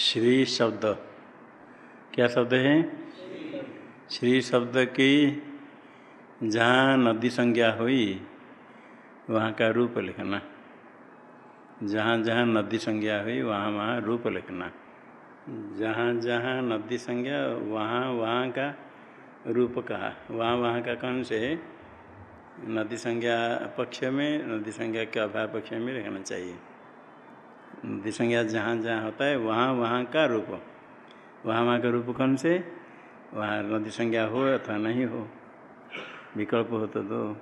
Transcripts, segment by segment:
श्री शब्द। क्या शब्द है? श्री शब्द की जहाँ नदी संज्ञा हुई, वहाँ का रूप लिखना। जहाँ जहाँ नदी संज्ञा हुई, वहाँ वहाँ रूप लिखना। जहाँ जहाँ नदी संज्ञा, वहाँ वहाँ का रूप कहा। वहाँ वहाँ का कौन से नदी संज्ञा पक्ष में, नदी संज्ञा के अभाव पक्ष में लिखना चाहिए। संज्ञा जहाँ जहाँ होता है, वहाँ वहाँ का रूप वहाँ वहाँ का रूप कौन से? वहाँ नदी संज्ञा हो अथवा नहीं हो। विकल्प हो तो दो।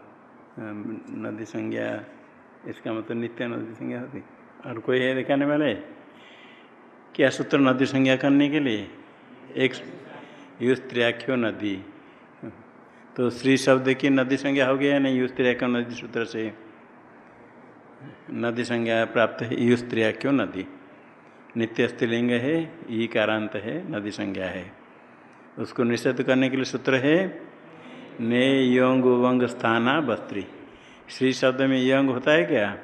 नदी संज्ञा, इसका मतलब नित्य नदी संज्ञा होती। और कोई है दिखाने वाले? क्या सूत्र नदी संज्ञा करने के लिए? एक युष त्रियाख्यो नदी। तो श्री शब्द की नदी संज्ञा हो गया नहीं? युष त्रियाख्यो नदी सूत्र से। नदी संज्ञा प्राप्त है युष क्यों नदी? नित्य स्त्रीलिंग है, ई कारांत है, नदी संज्ञा है। उसको निषेध करने के लिए सूत्र है, ने योंग वंग स्थाना बस्त्री श्री शब्द में यंग होता है क्या?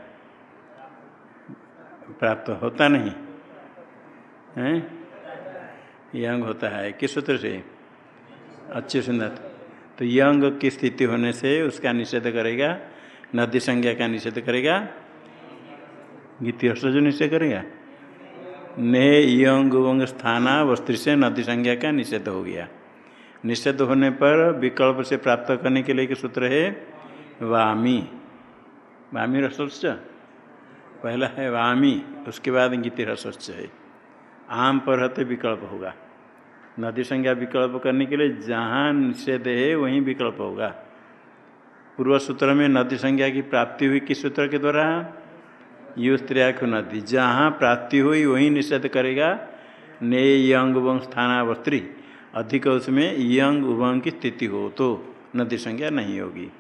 प्राप्त होता नहीं। है? यंग होता है, किस सूत्र से? अच्छे सुंदर तो यंग की स्थिति होने से उसका निषेध करेगा, नदी संज्ञा का निषेध करेगा गीति जो निषेध करेगा? ने यंग वंग स्थाना वस्त्र से नदी संज्ञा का निषेध हो गया। निषेध होने पर विकल्प से प्राप्त करने के लिए सूत्र है, वामी। वामी रसोच्च? पहला है वामी, उसके बाद गीति रसोच्च है। आम पर रहते विकल्प होगा। नदी संज्ञा विकल्प करने के लिए जहाँ निषेध है, वहीं विकल्प होगा। पूर्व सूत्र में नदी संज्ञा की प्राप्ति हुई किस सूत्र के द्वारा? युस्त्रियाख नदी जहाँ प्राप्ति हुई, वहीं निषेध करेगा। ने यंग वंग स्थानावस्त्री अधिक उसमें यंग उभंग की स्थिति हो तो नदी संज्ञा नहीं होगी।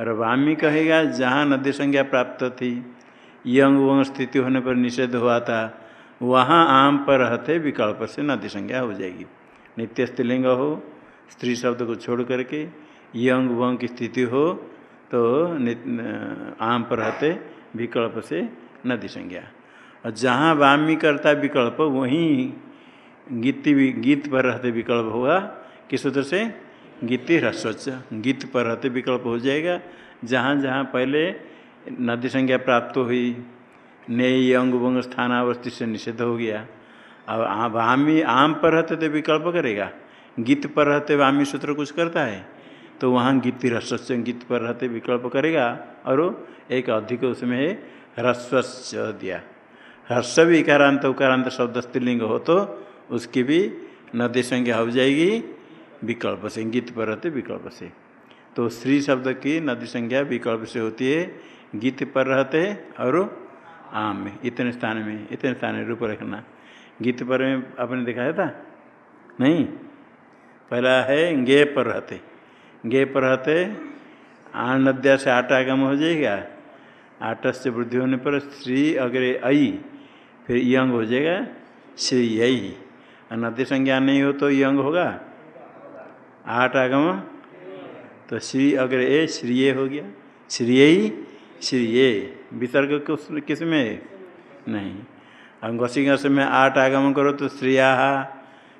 और वामी कहेगा, जहाँ नदी संज्ञा प्राप्त थी, यंग वंग स्थिति होने पर निषेध हुआ था, वहाँ आम पर रहते विकल्प से नदी संज्ञा हो जाएगी। नित्य स्त्रीलिंग हो, स्त्री शब्द को छोड़ करके यंग वंग की स्थिति हो तो आम पर रहते विकल्प से नदी संज्ञा और जहाँ वामी करता विकल्प, वहीं गीति गीत पर रहते विकल्प होगा। किस सूत्र से? गीति ह्रस्वच गीत पर रहते विकल्प हो जाएगा। जहाँ जहाँ पहले नदी संज्ञा प्राप्त हुई, नई अंग वंग स्थानावस्थी से निषेध हो गया। अब वामी आम पर रहते तो विकल्प करेगा। गीत पर रहते वामी सूत्र कुछ करता है। तो वहाँ गीति रस्वच्छ गीत पर रहते विकल्प करेगा। और एक अधिक उसमें है ह्रस्वच्छ दिया हर्ष भी इकारांत उकारांत शब्द स्त्रीलिंग हो तो उसकी भी नदी संज्ञा हो जाएगी, विकल्प से गीत पर रहते विकल्प से। तो श्री शब्द की नदी संज्ञा विकल्प से होती है, गीत पर रहते और आम में, इतने स्थान में, इतने स्थान में रूप रखना। गीत पर में आपने दिखाया था? नहीं? पहला है गे पर रहते। गे पर रहते, आन नद्या से आटा आगम हो जाएगा आठ से वृद्धि होने पर श्री अग्रे आई फिर यंग हो जाएगा श्री यही नदी संज्ञा नहीं हो तो यंग होगा? आठ आगम। तो श्री अग्र ए, श्री ए हो गया। श्रीय श्रीय विसर्ग किसमें? नहीं। अंगसी घस में आठ आगमन करो तो श्रिया।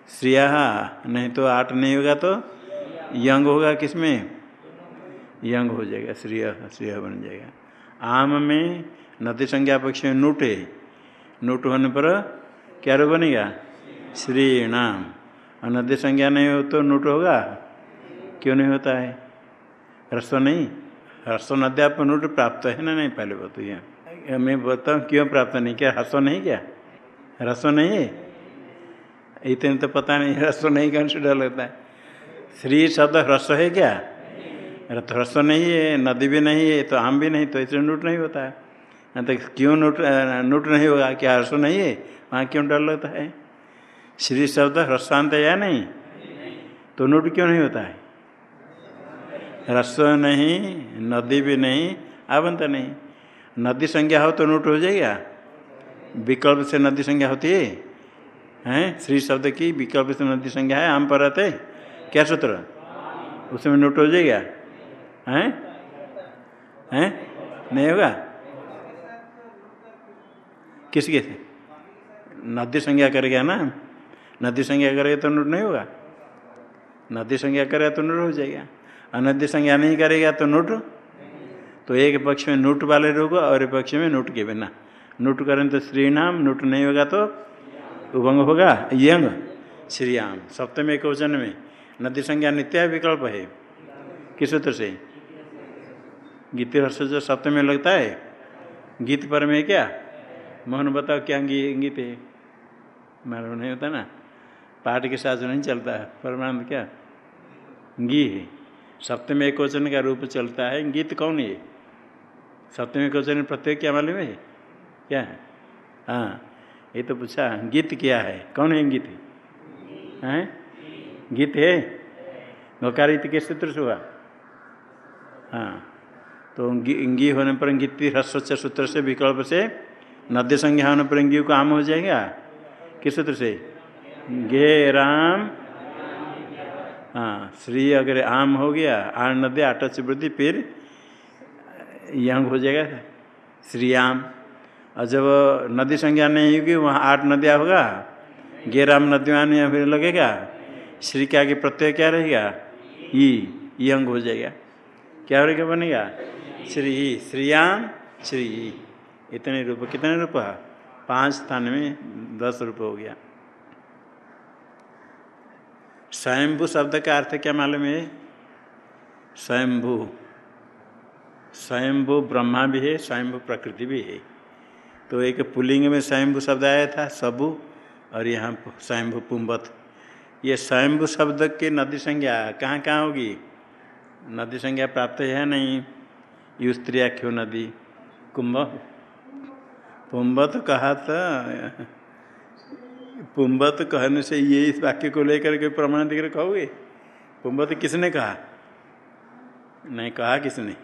श्रिया, नहीं तो आठ नहीं होगा तो यंग होगा किसमें यंग हो जाएगा, श्रिय श्रिय बन जाएगा। आम में नदी संज्ञा पक्ष में नूट। है नूट होने पर क्या रो बनेगा? श्री नाम और नदी संज्ञा नहीं हो तो नूट होगा? क्यों नहीं होता है? रसो नहीं। रसो नद्या पर नूट प्राप्त है ना नहीं? पहले बताइए मैं बताऊँ क्यों प्राप्त नहीं क्या? रसो नहीं क्या? रसो नहीं है? इतने तो पता नहीं, रसो नहीं कौन से डर लगता है? श्री शब्द ह्रस्व है क्या? ह्रस्व नहीं है, नदी भी नहीं है तो आम भी नहीं तो इसलिए नूट नहीं होता है। तो क्यों नूट नूट नहीं होगा, क्या ह्रस्व नहीं है? वहाँ क्यों डर लगता है? श्री शब्द ह्रस्वांत है या नहीं? तो नूट क्यों नहीं होता है? ह्रस्व नहीं, नदी भी नहीं, आवंत नहीं। नदी संज्ञा हो तो नोट हो जाएगा। विकल्प से नदी संज्ञा होती है। हैं? श्री शब्द की विकल्प से नदी संज्ञा है, आम पर रहते। क्या सूत्र? उसमें नोट हो जाएगा। हैं? हैं? नहीं होगा? किसके से? नदी संज्ञा करेगा ना? नदी संज्ञा करेगा तो नोट नहीं होगा? नदी संज्ञा करेगा तो नोट हो जाएगा। अनद्य संज्ञा नहीं करेगा तो नोट तो एक पक्ष में नोट वाले रोग और एक पक्ष में नोट के बिना। नोट करें तो श्री नाम नोट नहीं होगा तो उभंग होगा? यंग, श्रीयाम। सप्तम एक वचन में नदी संज्ञा नित्या विकल्प है। किस सूत्र से? गीत हर्ष जो सप्तम में लगता है गीत पर में क्या? मोहन बताओ क्या गीत है? मालूम नहीं होता ना। पाठ के साथ नहीं चलता है। परमानंद क्या? गी है। सप्तम एक वचन का रूप चलता है। गीत कौन है? सप्तम एक वचन प्रत्येक क्या मालूम है? क्या है? हाँ ये तो पूछा गीत क्या है? कौन है गीत? है? गीत है? गकारित के सूत्र से हुआ। हाँ। तो गी होने पर गीति ह्रस्व सूत्र से, विकल्प से, नद्य संज्ञा होने पर को आम हो जाएगा? किस सूत्र से? गे राम। हाँ श्री अगर आम हो गया आठ नदी आठ वृद्धि, फिर यंग हो जाएगा। श्रीयाम और जब नदी संज्ञा नहीं होगी, वहाँ आठ नदियाँ होगा। गेराम नदियाँ नहीं फिर लगेगा। श्री के आगे प्रत्यय क्या रहेगा? ई। यंग हो जाएगा। क्या रहेगा बनेगा? श्री श्रीयाम श्री। इतने रूप, कितने रूप पाँच स्थान में दस रूप हो गया। स्वयंभू शब्द का अर्थ क्या मालूम है? स्वयंभू। स्वयंभू ब्रह्मा भी है, स्वयंभू प्रकृति भी है। तो एक पुलिंग में स्वयंभू शब्द आया था, सबू, और यहाँ स्वयंभू पुम्बत ये स्वयंभू शब्द की नदी संज्ञा कहाँ कहाँ होगी? नदी संज्ञा प्राप्त है नहीं? युस्त्रियाख्यो नदी। कुंभ। पुम्बत कहा था। पुम्बत कहने से ये इस वाक्य को लेकर के प्रमाण दिख कहोगे? पुम्बत किसने कहा? नहीं, कहा किसने?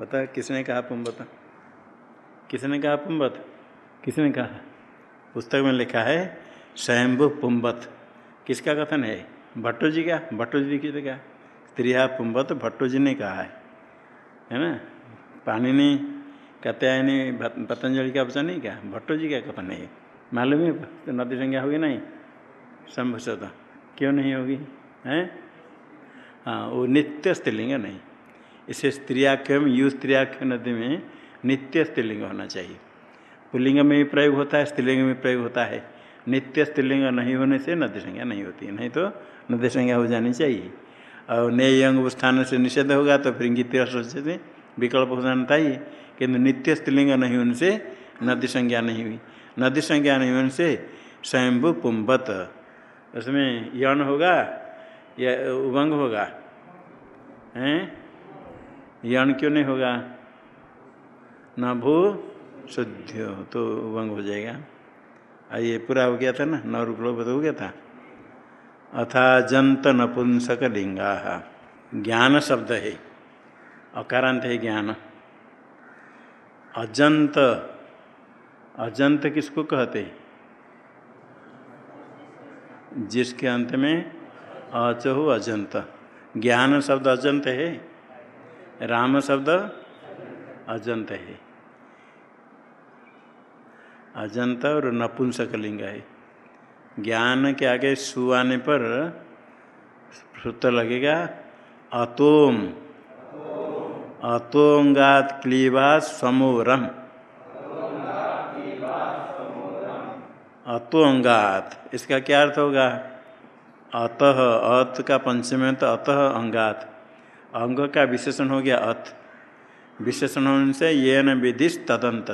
बता, किसने कहा पुम्बत किसने कहा पुम्बत किसने कहा? पुस्तक में लिखा है स्वयंभु पुम्बत किसका कथन है? भट्टो जी का? भट्टो जी की कहा? स्त्रिया पुम्बत भट्टो जी ने कहा है। है ना? पानी ने कत्यायनी पतंजलि का वचन नहीं क्या? भट्टो जी का कथन है मालूम है? तो नदी संज्ञा होगी नहीं? संभवत क्यों नहीं होगी? हैं? हाँ वो नित्य स्त्रीलिंग नहीं। इसे स्त्रियाख्यम यु स्त्रियाख्य नदी में नित्य स्त्रीलिंग होना चाहिए। पुल्लिंग में भी प्रयोग होता है, स्त्रीलिंग में प्रयोग होता है। नित्य स्त्रीलिंग नहीं होने से नदी संज्ञा नहीं होती। नहीं तो नदी संज्ञा हो जानी चाहिए। और नए अंग स्थान से निषेध होगा तो फिर गीत से विकल्प हो जाना चाहिए किंतु नित्य स्त्रीलिंग नहीं होने से नदी संज्ञा नहीं हुई। नदी संज्ञा नहीं होने से स्वयंभू पुम्बत उसमें यौन होगा या उभंग होगा? हैं? यौन क्यों नहीं होगा? न भू शुद्ध तो उभंग हो जाएगा। ये पूरा हो गया था ना? नौ रुपये हो गया था? अथा जंत नपुंसक लिंगा ज्ञान शब्द है। अकारांत है ज्ञान। अजंत अजंत किसको कहते जिसके अंत में अच हो अजंत। ज्ञान शब्द अजंत है। राम शब्द अजंत है। अजंत और नपुंसक लिंग है। ज्ञान के आगे सु आने पर सूत्र लगेगा, अतोम। अतोंगात क्लीवा समोरम। अतोंगात इसका क्या अर्थ होगा? अतः, अत का पंचम तो अतः अंगात। अंग का विशेषण हो गया अत। विशेषण होने से ये न विधिश तदंत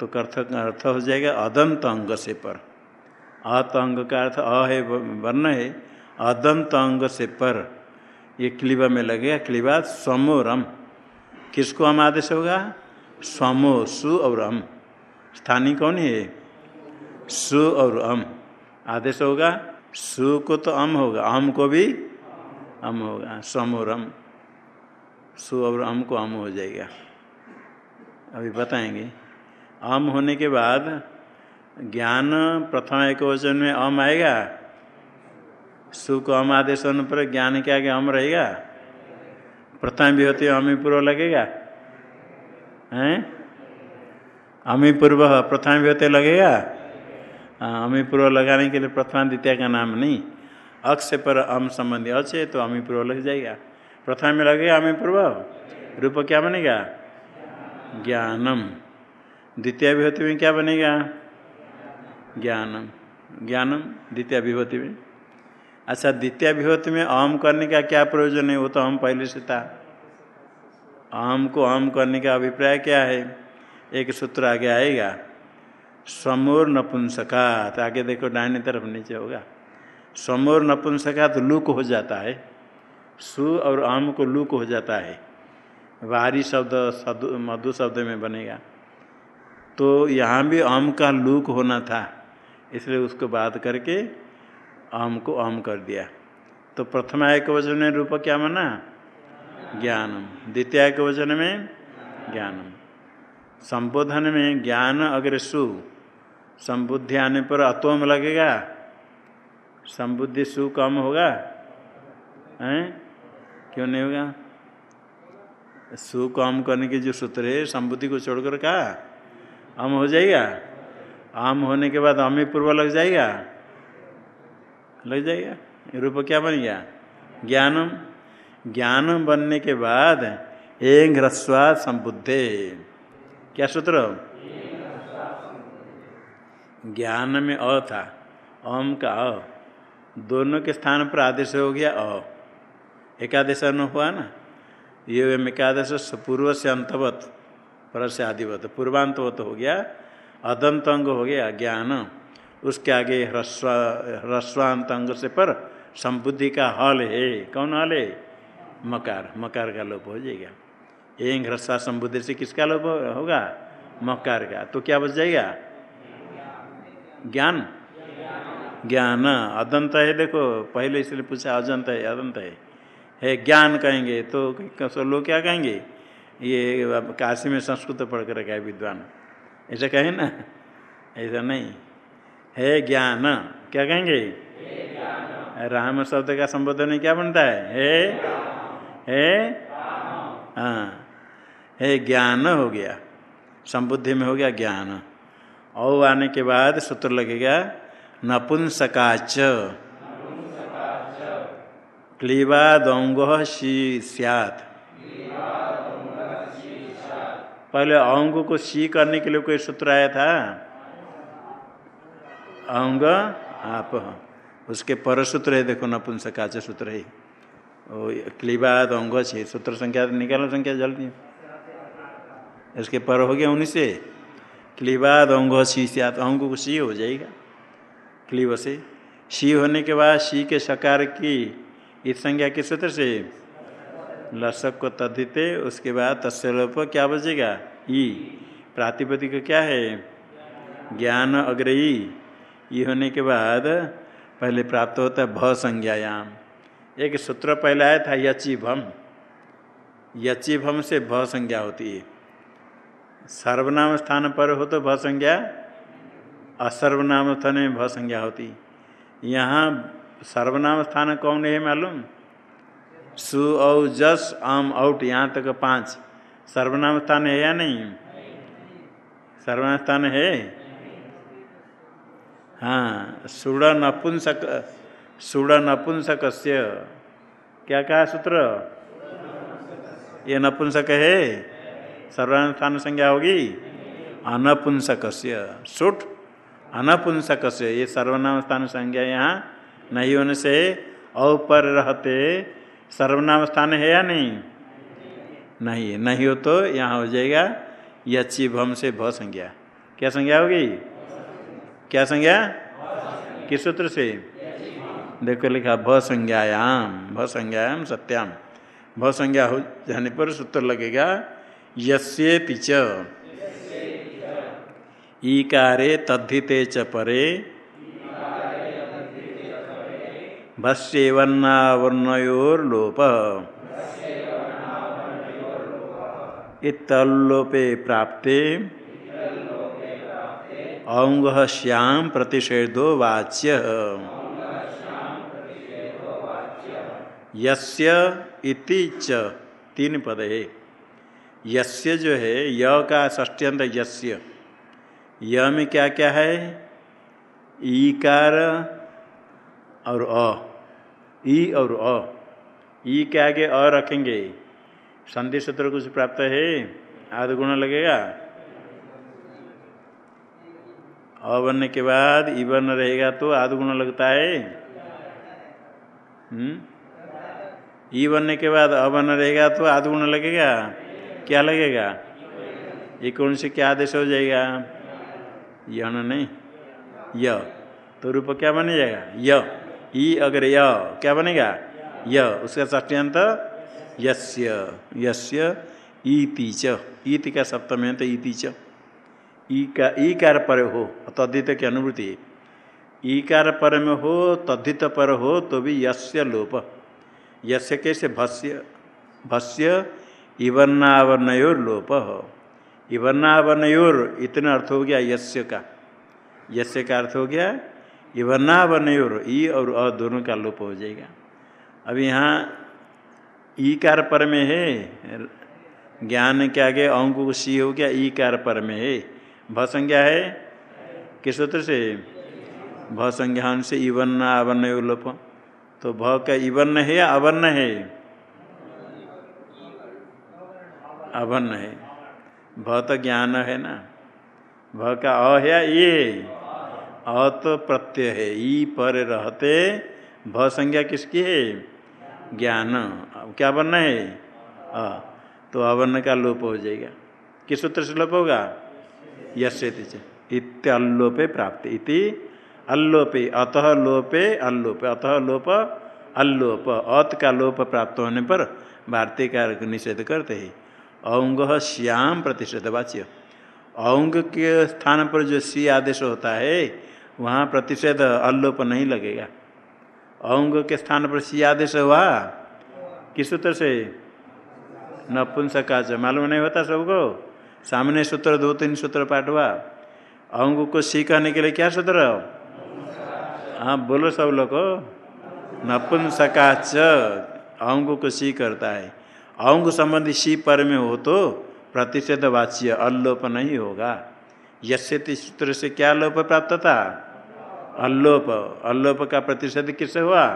तो अर्थ अर्थ हो जाएगा अदंत अंग से पर। अत अंग का अर्थ अ है वर्ण है। अदंत अंग से पर। ये क्लिबा में लगेगा, क्लिबा स्वमो रम किसको हम आदेश होगा? स्वमो सु और अम। स्थानीय कौन है? सु और अम। आदेश होगा, सु को तो अम होगा, अम को भी अम होगा स्वम और अम सु और अम को अम हो जाएगा। अभी बताएँगे। अम होने के बाद ज्ञान प्रथम एक वचन में अम आएगा? सुख अम आदेश पर ज्ञान के आगे अम रहेगा? प्रथम भी होती अमी पूर्व लगेगा? हैं? अमी पूर्व, प्रथम भी होते लगेगा? हाँ अमी पूर्व लगाने के लिए प्रथमा द्वितीय का नाम नहीं। अक्ष पर अम संबंधी अच्छे तो अमी पूर्व लग जाएगा। प्रथम में लगेगा अमी पूर्व? रूप क्या बनेगा? ज्ञानम। द्वितीय भी होते हुए क्या बनेगा? ज्ञानम। ज्ञानम द्वितीय विभूति में। अच्छा द्वितीय विभूति में अहम करने का क्या प्रयोजन है? वो तो हम पहले से था। अहम को अहम करने का अभिप्राय क्या है? एक सूत्र आगे आएगा। समोर नपुंसकात। आगे देखो डायने तरफ़ नीचे होगा। समोर नपुंसकात लुक हो जाता है। सु और आम को लुक हो जाता है। बाहरी शब्द मधु शब्द में बनेगा। तो यहाँ भी आम का लुक होना था। इसलिए उसको बात करके अहम को आम कर दिया। तो प्रथम एक वचन में रूप क्या माना? ज्ञानम। द्वितीय एक वचन में ज्ञानम। संबोधन में ज्ञान अगर सु संबुद्धि आने पर अतोम लगेगा। संबुद्धि सु कम होगा। हैं? क्यों नहीं होगा? सु कम करने के जो सूत्र है, संबुद्धि को छोड़कर कहा? अम हो जाएगा। आम होने के बाद अमी पूर्व लग जाएगा? लग जाएगा? रूप क्या बन गया? ज्ञानम। ज्ञान बनने के बाद एक ह्रस्वा संबुद्धे। क्या सूत्र? ज्ञान में अ था। अम का अ। दोनों के स्थान पर आदेश हो गया अ। एकादश न हुआ ना? ये एकादश पूर्व से अंतवत। पर से आदिवत। पूर्वांतवत हो गया। अदंत अंग हो गया, ज्ञान। उसके आगे ह्रस्वा ह्रस्वांत अंग से पर संबुद्धि का हल है। कौन हल है? मकार। मकार का लोप हो जाएगा। एक ह्रस्वा संबुद्धि से किसका लोप होगा? मकार का। तो क्या बच जाएगा? ज्ञान। ज्ञान। अदंत है, देखो, पहले इसलिए पूछा, अजंत है, अदंत है। है, ज्ञान कहेंगे तो लोग क्या कहेंगे? ये काशी में संस्कृत पढ़ कर रखा है विद्वान। ऐसा कहें ना? ऐसा नहीं। है ज्ञान। क्या कहेंगे? राम शब्द का संबोधन क्या बनता है? हे? हे? हाँ। हे ज्ञान हो गया। संबुद्धि में हो गया ज्ञान। और आने के बाद सूत्र लगेगा नपुंसकाच। क्लीवादोंग शी सियात। पहले अंग को सी करने के लिए कोई सूत्र आया था? अंग, आप उसके पर सूत्र है, देखो नपुंसकाच सूत्र है। क्लीबाद अंग से सूत्र संख्या निकालो संख्या जल्दी। इसके पर हो गया उन्हीं से। क्लीबाद अंग सी सियात अंग को सी हो जाएगा। क्लीब से। सी होने के बाद सी के सकार की, इस संज्ञा के सूत्र से लसक को तद्धिते, उसके बाद तस्लोप क्या बचेगा? ई। प्रातिपदिक क्या है? ज्ञान अग्रयी। ई होने के बाद पहले प्राप्त होता है भ संज्ञायाम। एक सूत्र पहले आया था यची भम यची भम से भ संज्ञा होती है। सर्वनाम स्थान पर हो तो भ संज्ञा, असर्वनाम स्थान में भ संज्ञा होती। यहाँ सर्वनाम स्थान कौन है मालूम? सु औ जस आम आउट यहाँ तक पाँच। सर्वनाम स्थान है या नहीं? सर्वनाम स्थान है? हाँ सुड़ नपुंसक सुड़ नपुंसक क्या कहा सूत्र? ये नपुंसक है? सर्वनाम स्थान संज्ञा होगी? अनपुंसक सुट अनपुंसक ये सर्वनाम स्थान संज्ञा यहाँ नहीं होने से औपर रहते सर्वनाम स्थान है या नहीं? नहीं नहीं हो तो यहाँ हो जाएगा यची भम से भ संज्ञा। क्या संज्ञा होगी? क्या संज्ञा? किस सूत्र से? देखो लिखा, भ संज्ञायाम। भ संज्ञायाम सत्याम। भ संज्ञा हो जाने पर सूत्र लगेगा, यस्ये पिच। ईकारे तद्धिते च परे। भस्यवर्णावर्णयोर्लोप इतल्लोपे प्राप्ते। अंग श्याम प्रतिषेधो वाच्य। यस्य इति च तीन पद। है यस्य जो है, य का ष्टियंत यस्य। य में क्या क्या है? ईकार और अ। ई और अ। ई के आगे अ रखेंगे। संधि सूत्र कुछ प्राप्त है? आध गुण लगेगा? अ बनने के बाद ई बन रहेगा तो आध गुण लगता है? हम्म? ई बनने के बाद अ बन रहेगा तो आध गुण लगेगा? क्या लगेगा? ये कौन से क्या आदेश हो जाएगा? यह नहीं। य। तो रूप क्या बन जाएगा? य। ई अगर य, क्या बनेगा? य, उसका ष्टियंत यस्य यस्य, ईति च। ईति का सप्तम है तो ईति च। ई का, ईकार पर हो, तद्धित की अनुभूति ईकार पर में हो, तद्धित पर हो तो भी यस्य लोप। यस्य कैसे? भस्य भस्य इवर्णावनयोर लोप। हो इवर्णावनयोर इतना अर्थ हो गया यस्य का। यस्य का अर्थ हो गया इवर्णावनयोर ई और अ दोनों का लोप हो जाएगा। अब यहाँ ई कार पर में है, ज्ञान के आगे अंक सी हो गया, ई कार पर में है। भ संज्ञा है? किस सूत्र से? भ संज्ञान से इवर्ण आवर्ण लोप। तो भ का इवर्ण है या अवर्ण है? अवर्ण है। भ तो ज्ञान है ना। भ का अ है या ये अ तो प्रत्यय है ई पर रहते। भ संज्ञा किसकी है? ज्ञान। क्या बनना है? अ। तो अवर्ण का लोप हो जाएगा। किस सूत्र से लोप होगा? यश इत्यल्लोपे प्राप्त। इति अल्लोपे। अतः लोपे अल्लोपे। अतः लोप अल्लोप। अत का लोप प्राप्त होने पर भारतीय का निषेध करते हैं। औंग श्याम प्रतिषेध वाच्य। औंग के स्थान पर जो सी आदेश होता है वहाँ प्रतिषेध अल्लोप नहीं लगेगा। औंग के स्थान पर सी आदेश हुआ? किस सूत्र से? नपुंसकाच मालूम नहीं होता सबको? सामने सूत्र, दो तीन सूत्र पाठ हुआ। अंग को सी कहने के लिए क्या सूत्र? हाँ बोलो सब लोग नपुंसकाच अंग को सी करता है। अंग संबंधी सी पर में हो तो प्रतिषेध वाच्य अल्लोप नहीं होगा। यश्यति सूत्र से क्या लोप प्राप्त था? अल्लोप। अल्लोप का प्रतिषेध किससे हुआ?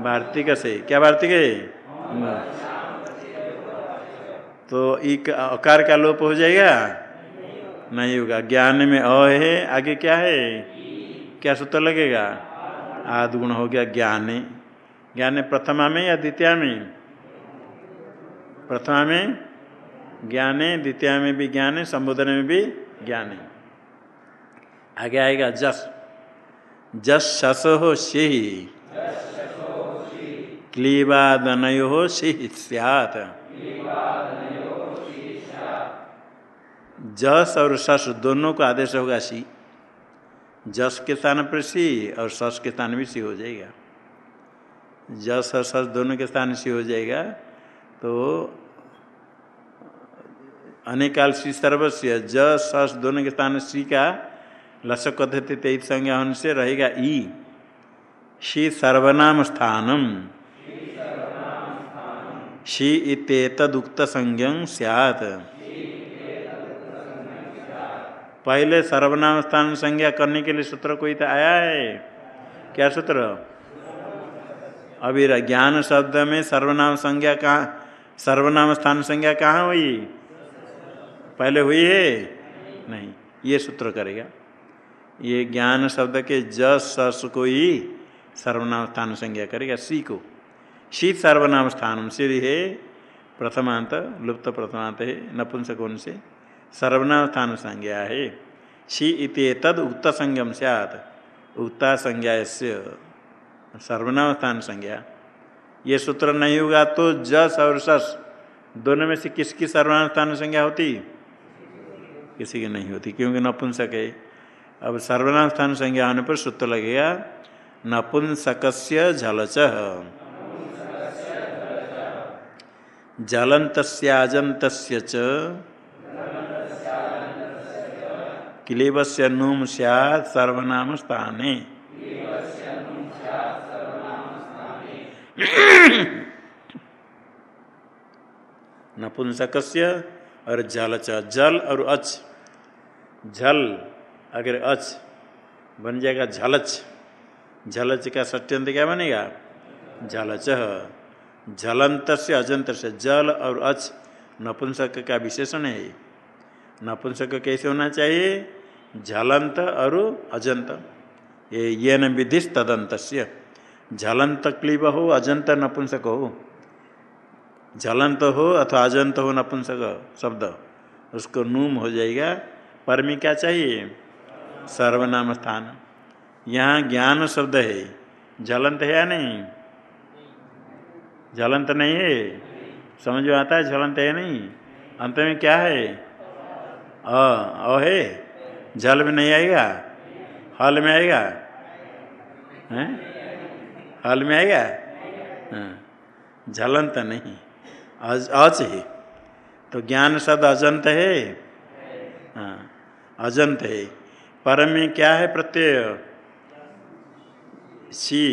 वार्तिक से। क्या है तो एक अकार का लोप हो जाएगा? नहीं होगा। ज्ञान में अ है, आगे क्या है? क्या सूत्र लगेगा? आद गुण हो गया ज्ञान। ज्ञान प्रथमा में या द्वितीय में? प्रथमा में ज्ञान, द्वितीय में भी ज्ञान, संबोधन में भी ज्ञान है आगे आएगा, जस। जस शस हो से ही क्लीबादनयो हो से सियात। जस और सस दोनों को आदेश होगा सी। जस के स्थान पर सी और सस के स्थान भी सी हो जाएगा। जस और सस दोनों के स्थान सी हो जाएगा तो अनेकाल सी सर्वस्व ज सस दोनों के स्थान सी का लसक कथते संज्ञा होने से रहेगा ई। शी सर्वनाम स्थानम शी इतेतुक्त संज्ञं सियात। पहले सर्वनाम स्थान संज्ञा करने के लिए सूत्र कोई तो आया है? क्या सूत्र? अभी ज्ञान शब्द में सर्वनाम संज्ञा कहाँ सर्वनाम स्थान संज्ञा कहाँ हुई? पहले हुई है? नहीं। ये सूत्र करेगा। ये ज्ञान शब्द के जस सस को ही सर्वनाम स्थान संज्ञा करेगा, सी को। शी सर्वनाम स्थान सिर है प्रथमांत, लुप्त प्रथमांत है, नपुंसकों से सर्वनाम स्थान संज्ञा है। शी इति तद उक्त संज्ञम सैत उक्ता संज्ञा से सर्वनाम स्थान संज्ञा। ये सूत्र नहीं होगा तो जस और सस दोनों में से किसकी सर्वनाम स्थान संज्ञा होती? किसी की नहीं होती, क्योंकि नपुंसक। है अब सर्वनाम स्थान संज्ञा होने पर सूत्र लगेगा नपुंसक झलच जलंत च। क्लीब से नुम सर्वनाम स्थाने नपुंसक और जल च। जल और अच झल अगर अच बन जाएगा झलच झलच का सत्यंत क्या बनेगा? झलच झलंत से अजंत से जल और अच नपुंसक का विशेषण है। नपुंसक कैसे होना चाहिए? झलंत और अजंत। ये ये न विधि तदंत से झलंत क्लीब हो, अजंत नपुंसक हो। झलंत हो अथवा अजंत हो नपुंसक शब्द, उसको नूम हो जाएगा। पर में क्या चाहिए? सर्वनाम स्थान। यहाँ ज्ञान शब्द है। झलंत है या नहीं? झलंत नहीं है? समझ में आता है झलंत है नहीं? अंत में क्या है? अ है। जल में नहीं आएगा? हल में आएगा? हैं? हल में आएगा? हाँ। झलंत नहीं। अज है। तो ज्ञान शब्द अजंत है? हाँ अजंत है। पर में क्या है प्रत्यय? सी,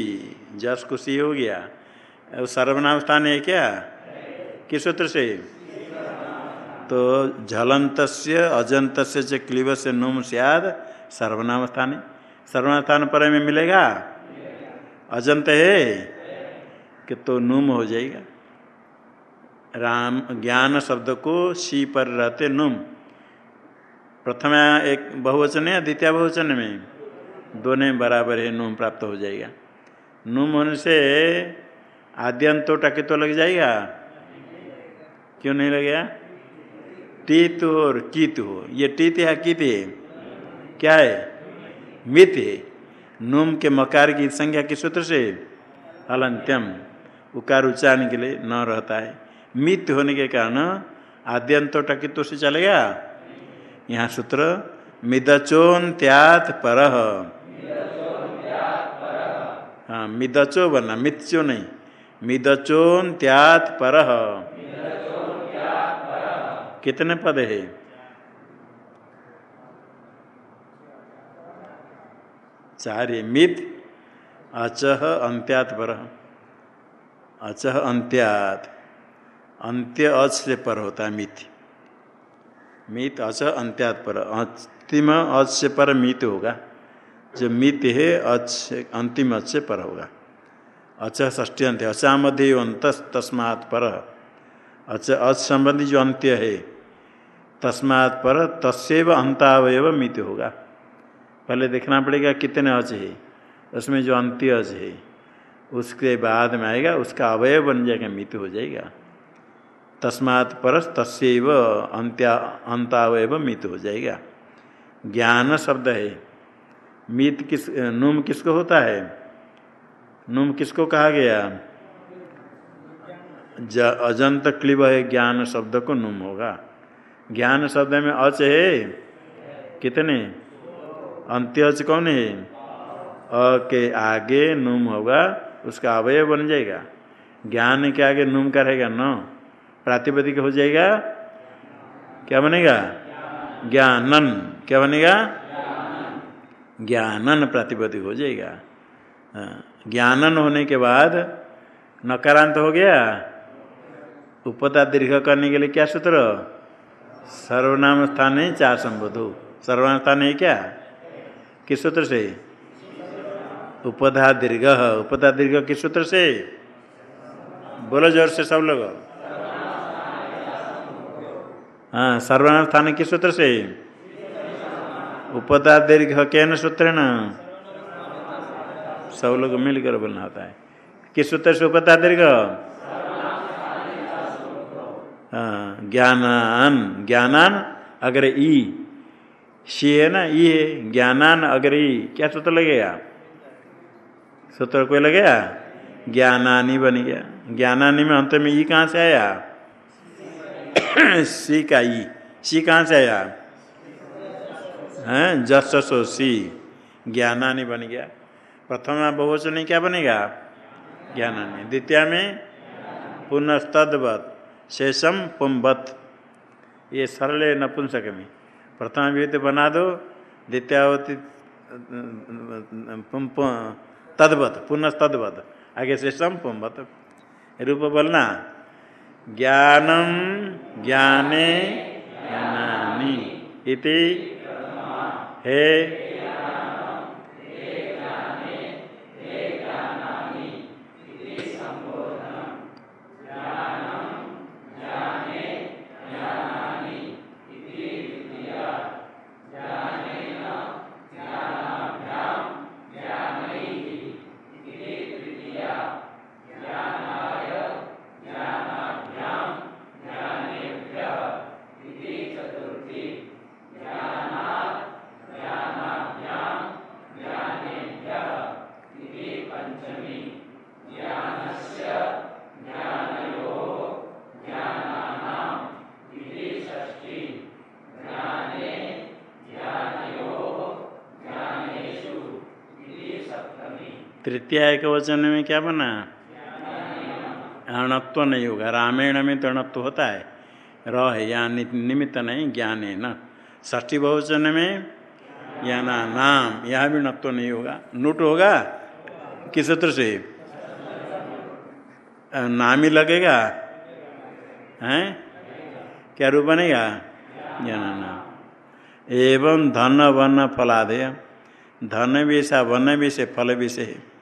जस को सी हो गया। सर्वनाम स्थान है क्या? किस सूत्र से? तो झलंत अजंत से क्लीब से नुम सियाद सर्वनाम स्थान है। सर्वनाम स्थान पर में मिलेगा? अजंत है? कि तो नुम हो जाएगा। राम ज्ञान शब्द को सी पर रहते नुम। प्रथम एक बहुवचन है, द्वितीय बहुवचन में दोनों बराबर है, नुम प्राप्त हो जाएगा। नुम होने से आद्यंतो टके तो लग जाएगा। क्यों नहीं लगेगा? टीत और कीत हो। ये टीत है, कीत है? क्या है? मित है। नुम के मकार की संख्या किस सूत्र से? अलंत्यम। उकार उच्चारण के लिए न रहता है। मित होने के कारण आद्यंतो टकित्व से चलेगा यहाँ सूत्र, मिदचोन त्यात पर हाँ मिदचो बनना मित्चो नहीं। मिदचोन त्यात पर कितने पद है? चार मित, अचह, अंत्यात पर अचह, अंत्यात। अंत्य अच से पर होता है मित। मित अच अंत्यात पर। अंतिम अच से पर मित होगा। जो मित है, अच अंतिम अच से पर होगा। अच ष्टी अंत्य। अचा मध्य अंत तस्मात् पर। अच अच संबंधी जो अंत्य है, तस्मात् पर तस्व अंतावयव मित होगा। पहले देखना पड़ेगा कितने अच है। उसमें जो अंत्य अच है, उसके बाद में आएगा, उसका अवयव बन जाएगा, मित हो जाएगा। तस्मात् परस तस्व अंत्या अंतावयव मित हो जाएगा। ज्ञान शब्द है। मित किस, नुम किसको होता है? नुम किसको कहा गया? ज, अजंत क्लिब है, ज्ञान शब्द को नुम होगा। ज्ञान शब्द में अच है? कितने? अंत्य अच कौन है? अ के आगे नुम होगा, उसका अवयव बन जाएगा। ज्ञान के आगे नुम का रहेगा न? प्रातिपदिक हो जाएगा। क्या बनेगा? ज्ञानन। क्या बनेगा? ज्ञानन प्रातिपदिक हो जाएगा। ज्ञानन होने के बाद नकारांत हो गया। उपता दीर्घ करने के लिए क्या सूत्र? सर्वनाम स्थान है चार संबोधो। सर्वनाम स्थान है क्या? किस सूत्र से? उपधा दीर्घ। उपधा दीर्घ किस सूत्र से? बोलो ज़ोर से सब लोग। हाँ सर्वनाम स्थान किस सूत्र से? उपदा दीर्घ के न सूत्र न सब लोग मिलकर बोलना होता है। किस सूत्र से उपदा दीर्घ? हाँ ज्ञानान ज्ञानान अगर ई। सी है ना, ई है, ज्ञानान अगर ई। क्या सूत्र लगेगा? सूत्र कोई लगेगा? ज्ञानानी बन गया। ज्ञानानी में अंत में ई कहाँ से आया? सी का ई सी कहाँ से आया? हैं जस सो सी ज्ञानानी बन गया। प्रथम बहुवचन क्या बनेगा? ज्ञानानी। द्वितीय में पुनस्तवत शेषम पुम्बत ये सरल नपुंसक में। प्रथम विभूति बना दो। द्वितीयावती तद्वत पुनस्तवत आगे शेषम पुम्बत रूप बोलना। ज्ञानम ज्ञाने ज्ञानी इति हे तृतीय एक वचन में क्या बना? अणत्व नहीं होगा। रामायण में तो अणत्व होता है। र है या निमित्त नहीं, ज्ञान है न। ष्ठी बहुवचन में ज्ञाना नाम, यह भी नत्व नहीं होगा। नुट होगा? किस सूत्र से? नाम ही लगेगा? हैं? क्या रूप बनेगा? ज्ञान नाम। एवं धन वन फलाधेय धन विषय वन विषय फल विषय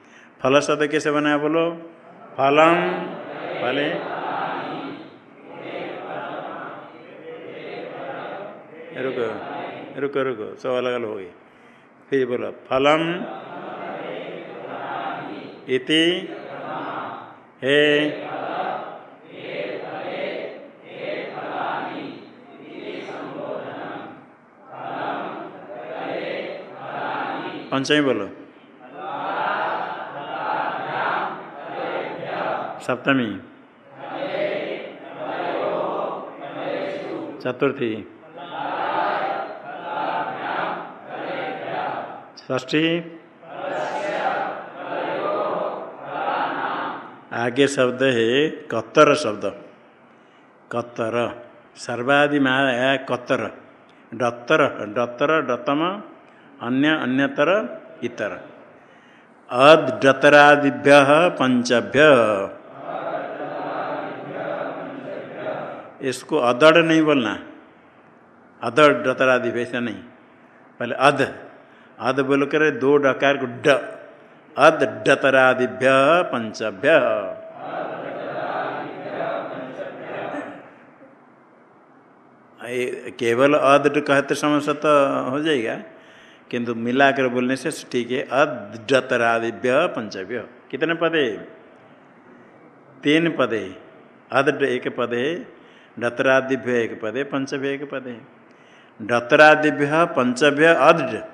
फल शब्द कैसे बनाया बोलो? फलम, फले। रुको रुको रुको, सब अलग अलग हो गई फिर बोलो, फलम, इति, हे। पंचमी बोलो? सप्तमी। चतुर्थी। ष्ठी आगे शब्द है कत्तर शब्द। कत्तर सर्वादि में कत्तर डत्तर डत्तर डतम, अन्य, अन्यतर, इतर। अदतरादिभ्य पंचभ्य इसको अदड़ नहीं बोलना अदड़ डतरादि वैसा नहीं। पहले अध। अध बोल कर दो डकार को ड। अद डतरादिभ्य पंचभ्य। केवल अद कहते समय तो हो जाएगा। किंतु मिलाकर बोलने से ठीक है अदतरादिभ्य पंचभ्य। कितने पदे? तीन पदे। अद एक पद डतरादिभ्य एक पद पंचभ्य एक पद डतरादिभ्य पंचभ्य अद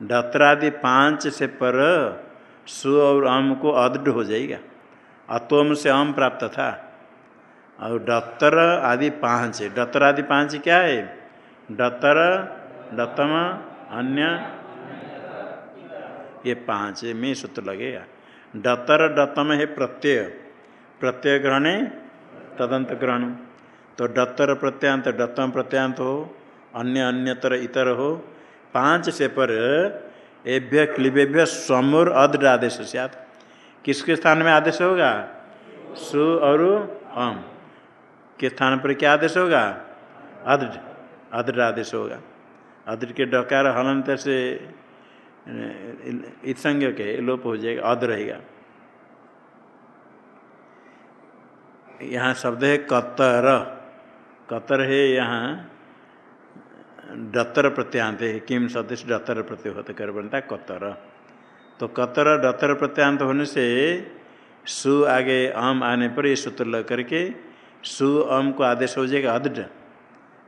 डतरादि पाँच से पर सु और अम को अद हो जाएगा। अतोम से अम प्राप्त था। और डतर आदि पाँच। डतर आदि पाँच क्या है? डतर डतम अन्य। ये पाँच में सूत्र लगेगा। डतर डतम है प्रत्यय। प्रत्यय ग्रहण तदंत ग्रहण। तो डतर प्रत्यांत डतम प्रत्यांत हो, अन्य अन्यतर इतर हो। पाँच से पर एभ्य क्लिबेभ्य स्वमुर अद आदेश सियात किसके स्थान में आदेश होगा? सु और अम। के स्थान पर क्या आदेश होगा? अद अद आदेश होगा। अद्र के डकार हलंत से इत्संग के लोप हो जाएगा अद रहेगा। यहाँ शब्द है कतर। कतर है यहाँ, डतर प्रत्यांत है, किम शब्द से डतर प्रत्यय होते कर बनता कतर। तो कतर, डतर प्रत्यांत होने से सु आगे अम आने पर ये सूत्र लग करके सु अम को आदेश हो जाएगा अद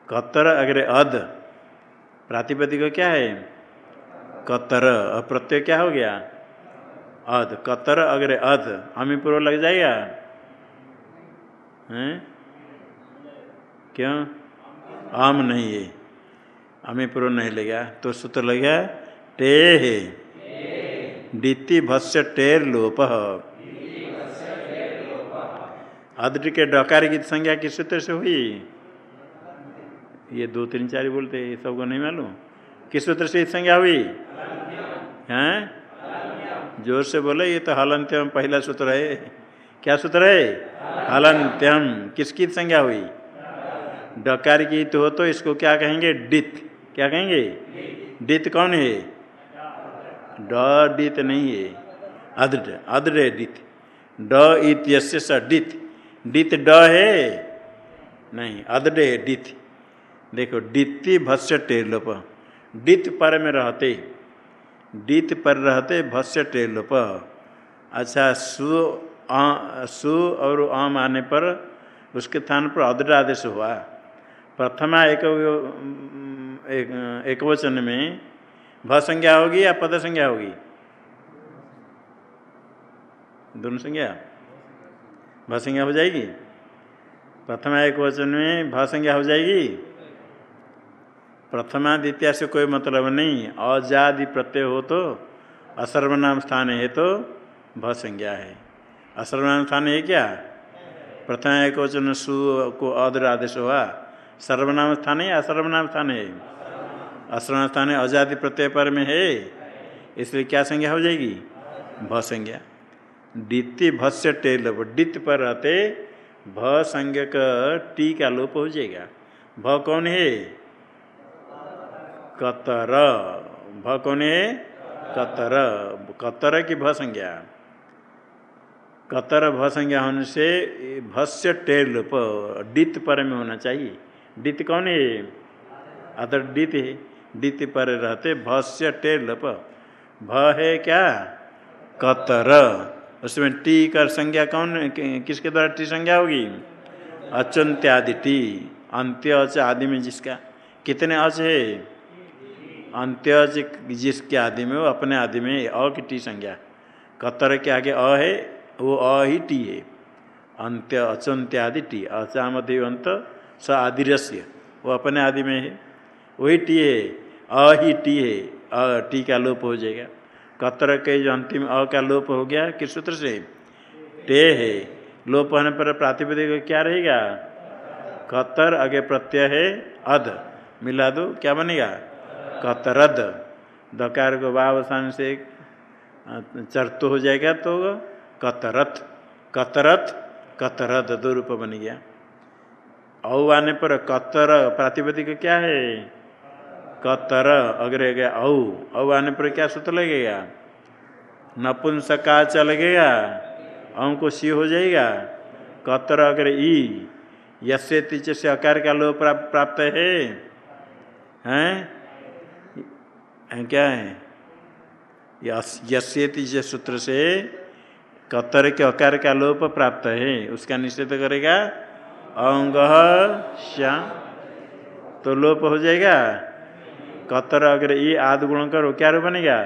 कतर अगर अद, प्रातिपदिक क्या है? कतर। अप्रत्यय क्या हो गया? अध कतर अगर अध हमी पूर्व लग जाएगा? हैं? क्यों? आम नहीं है। हमें पूर्व नहीं लगेगा तो सूत्र लग गया टे है डीति भस्य टेर लोप। अद्र के डकार की संज्ञा किस सूत्र से हुई? ये दो तीन चार बोलते ये सबको नहीं मालूम। किस सूत्र से संज्ञा हुई? हैं? ज़ोर से बोले, ये तो हलंत्यम पहला सूत्र है। क्या सूत्र है? हलंत्यम। किसकी संज्ञा हुई? डकार की तो हो तो इसको क्या कहेंगे? डित क्या कहेंगे? डित कौन है? ड डित नहीं है। अदृ अदृ डित ड स डित डित ड है? नहीं अदृ है डित देखो डिति भस्य टेलोप डित पर में रहते। डित पर रहते भस्य टेलोप अच्छा सु आ, सु और आम आने पर उसके स्थान पर अदृ आदेश हुआ। प्रथमा एक एक, वचन में भ संज्ञा होगी या पद संज्ञा होगी? दोनों संज्ञा? भ संज्ञा हो जाएगी? प्रथमा एक वचन में भ संज्ञा हो जाएगी? प्रथमा द्वितीय से कोई मतलब नहीं। अजादि प्रत्यय हो तो असर्वनाम स्थान है तो भ संज्ञा है। असर्वनाम स्थान है क्या? प्रथमा एक वचन सु को अदर आदेश हुआ। सर्वनाम स्थान है या सर्वनाम स्थान है असर्वनाम स्थान है अजादि प्रत्यय पर में है। इसलिए क्या संज्ञा हो जाएगी? भ संज्ञा। द्वितीय भस्य टेल डित पर रहते भ संज्ञ का टी का लोप हो जाएगा। भ कौन है? कतर। भ कौन है? कतर। कतर की भ संज्ञा। कतर भ संज्ञा होने से भस्य टेल लोप डित पर में होना चाहिए। डित कौन है? अदर डित है। डित पर रहते भस्य टेल लोप भ है क्या? कतर। उसमें टी कर संज्ञा कौन किसके द्वारा टी संज्ञा होगी? अचंत्यादि टी। अंत्य अच आदि में जिसका कितने अच है? अंत्य जिसके आदि में वो अपने आदि में अ की टी संज्ञा। कतर के आगे अ है, वो अ ही टी है। अंत्य अचंत्य आदि टी। अचामदेव अंत स आदि रस्य वो अपने आदि में है। वही टी है। अ ही टी है। अ, टी का लोप हो जाएगा। कतर के जो अंतिम अ का लोप हो गया, किस सूत्र से? टे है। लोप होने पर प्रातिपदिक क्या रहेगा? कतर, आगे प्रत्यय है। अध। मिला दो, क्या बनेगा? कतरद। दकार को वावसान से चर्त हो जाएगा तो कतरथ। कतरथ, कतरद दो रूप बन गया। औ आने पर कतर प्रातिपदिक क्या है? कतर अग्रे गया, औ। औ आने पर क्या सूत्र लगेगा? नपुंसका चल गया औ को सी हो जाएगा। कतर अगर ई यसे तीचे से अकार का लोप प्राप्त है? हैं? क्या है? यस्यति सूत्र से कतर के अकार का लोप प्राप्त है, उसका निषेध करेगा? अंग श्याम तो लोप हो जाएगा? कतर अगर ये आदि गुण करो क्या रूप बनेगा?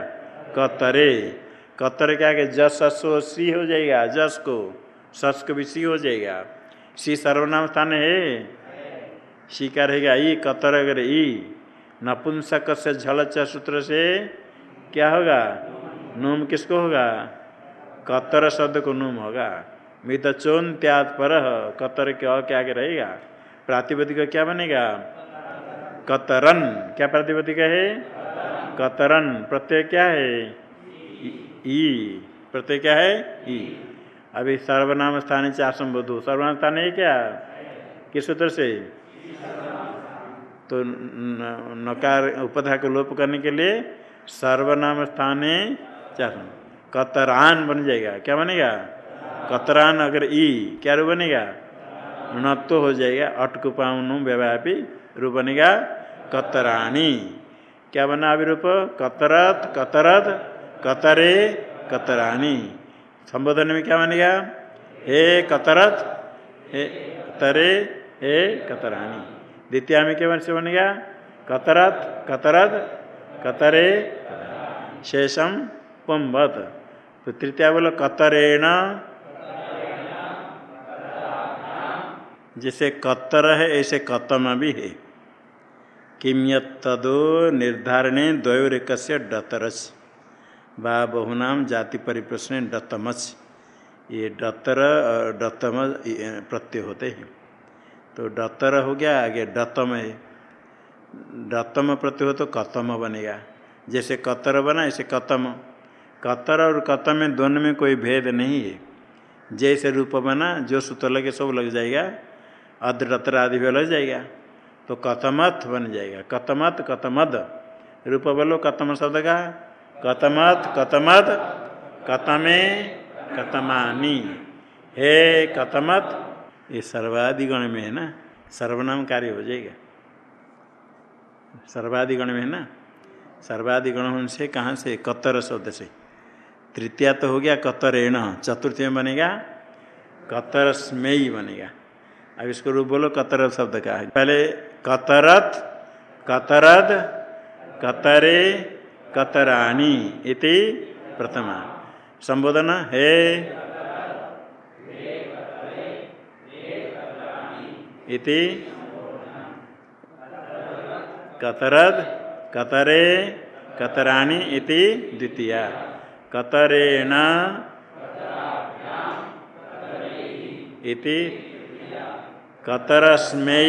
कतरे। कतर के आगे जस सो सी हो जाएगा, जस को। सस को भी सी हो जाएगा। सी सर्वनाम स्थान है? सी का रहेगा ई, कतर अगर, ई। नपुंसक से झल सूत्र से क्या होगा? नूम किसको होगा? कतर शब्द को नूम होगा। मित चोन त्याग पर कतर के अ के आगे रहेगा? प्रातिपदिक क्या बनेगा? कतरन। क्या प्रातिपदिक है? कतरन। प्रत्यय क्या है? ई। प्रत्यय क्या है? ई। अभी सर्वनाम स्थान चार संबोधु। सर्वनाम स्थान है क्या? किस सूत्र से? तो नकार उपधा को लोप करने के लिए सर्वनाम स्थाने कतरान बन जाएगा। क्या बनेगा? कतरान अगर ई, क्या रूप बनेगा? न तो हो जाएगा अटकुपाउनु व्यवापी रूप बनेगा, कतरानी। क्या बना अभी रूप कतरत कतरत, कतरे, कतरानी। संबोधन में क्या बनेगा? हे कतरत, हे तरे हे कतरानी। द्वितीय में क्या से बनेगा? कतरत कतरत, कतरे शेषम पुम्बत तो तृतीय बोलो, कतरेण जैसे कतर है, ऐसे कतम भी है। किम तदो निर्धारणे द्वयोरेक डतरस। बा बहुनाम जाति परिप्रश्न डतमच ये डतर और डतम प्रत्यय होते हैं। तो डतर हो गया, आगे डतम है। डतम प्रत्यय हो तो कतम बनेगा। जैसे कतर बना, ऐसे कतम। कतर और कतम में दोनों में कोई भेद नहीं है। जैसे रूप बना, जो सूत्र लगे, सब लग जाएगा। अद्रतर आदि भी लग जाएगा। तो कतमत बन जाएगा। कतमत कतमद रूप बोलो कतम शब्द का कतमत कतमद कतमे कतमानी हे कतमत ये सर्वाधिगण में है ना? सर्वनाम कार्य हो जाएगा। सर्वाधिगण में है ना? सर्वाधिगण से कहाँ से? कतर शब्द से। तृतीया तो हो गया कतरेण। चतुर्थ में बनेगा कतर स्मेय बनेगा। अब इसको रूप बोलो कतर शब्द का है। पहले कतरत, कतरद, कतरे, कतरानी इति प्रथमा। संबोधन हे। इति कतरद, कतरे कतराणी इति द्वितीया। कतरेण इति कतरस्मै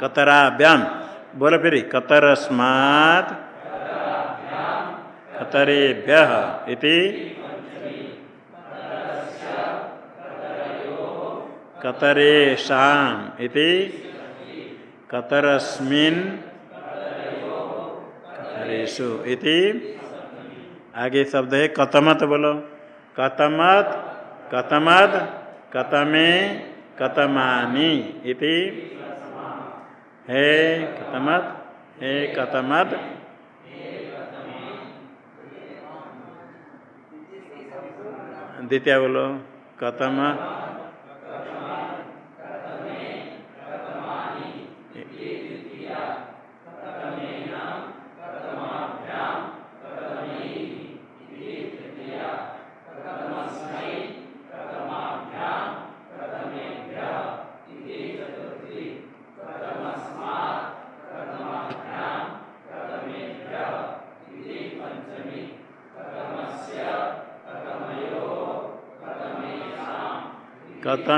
कतराभ्याम। बोलो फिर कतरस्मात् कतरेभ्य इति कतरेशाम इति कतरस्मिन् कतरेशु इति आगे शब्द है कतमत बोलो। कतमत कतमत, कतमे, कतमानी। इति हे कतमत हे कतमत। द्वितीय बोलो। कतम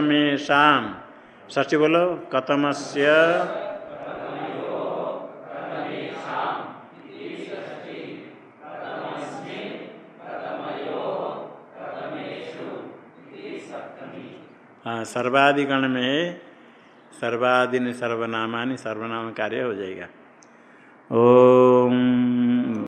कतमेशाम सच बोलो कतमस्य हाँ सर्वाधिगण में सर्वादिन सर्वनामानि सर्वनाम कार्य हो जाएगा। ओम